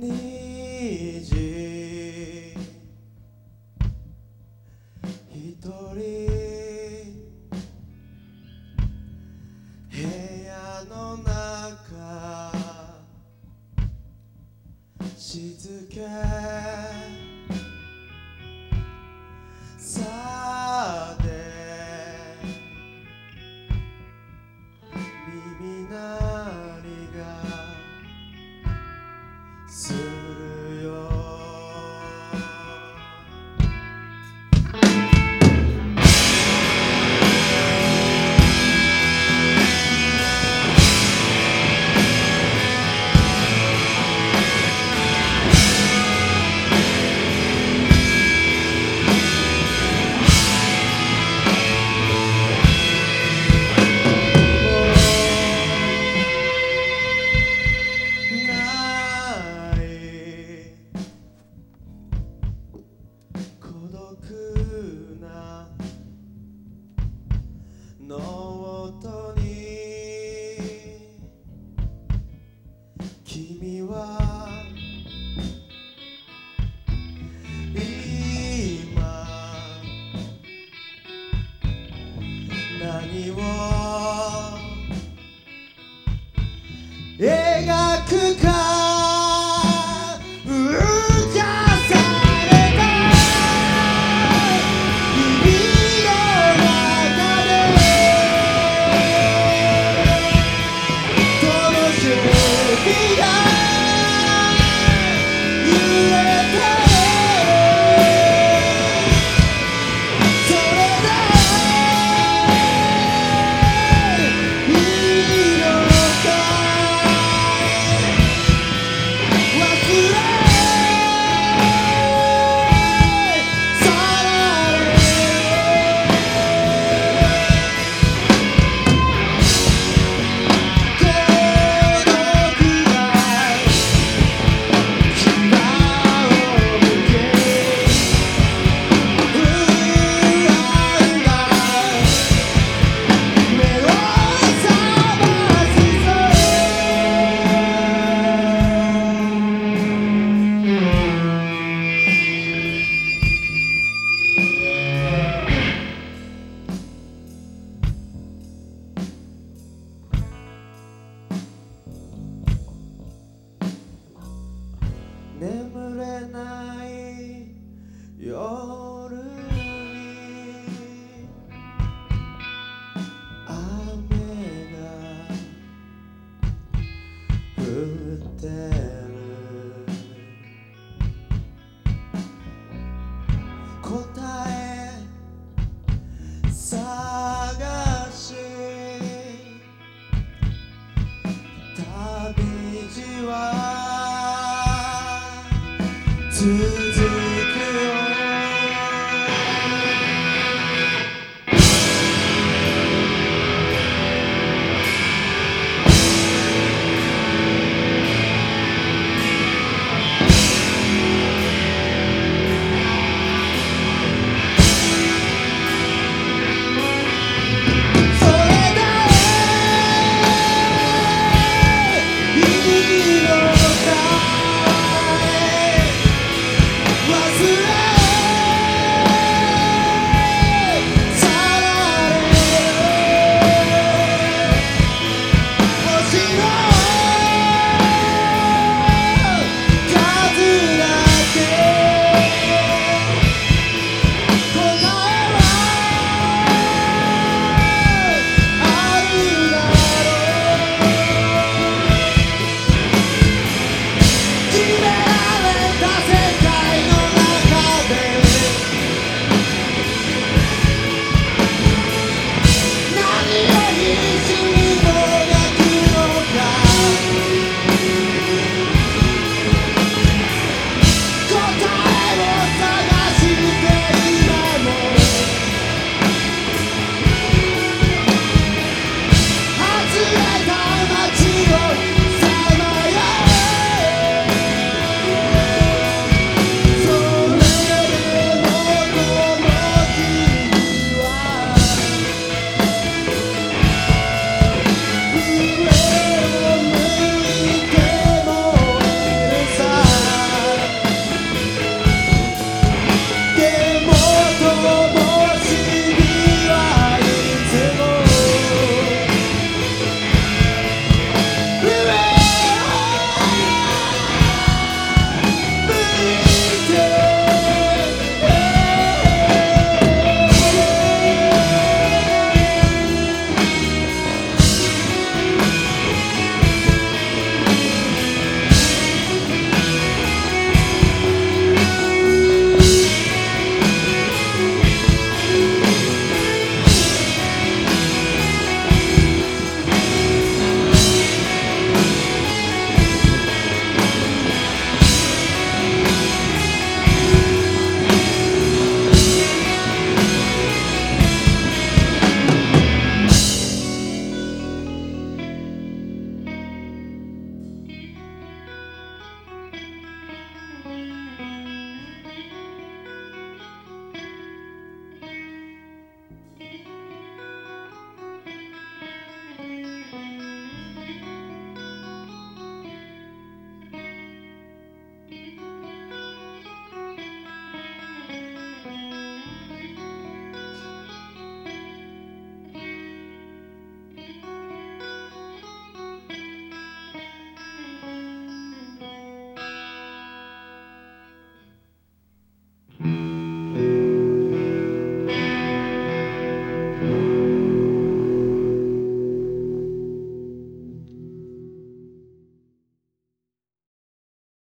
虹一人。部屋の中。静け。soon. 眠れない夜に雨が降って to see it.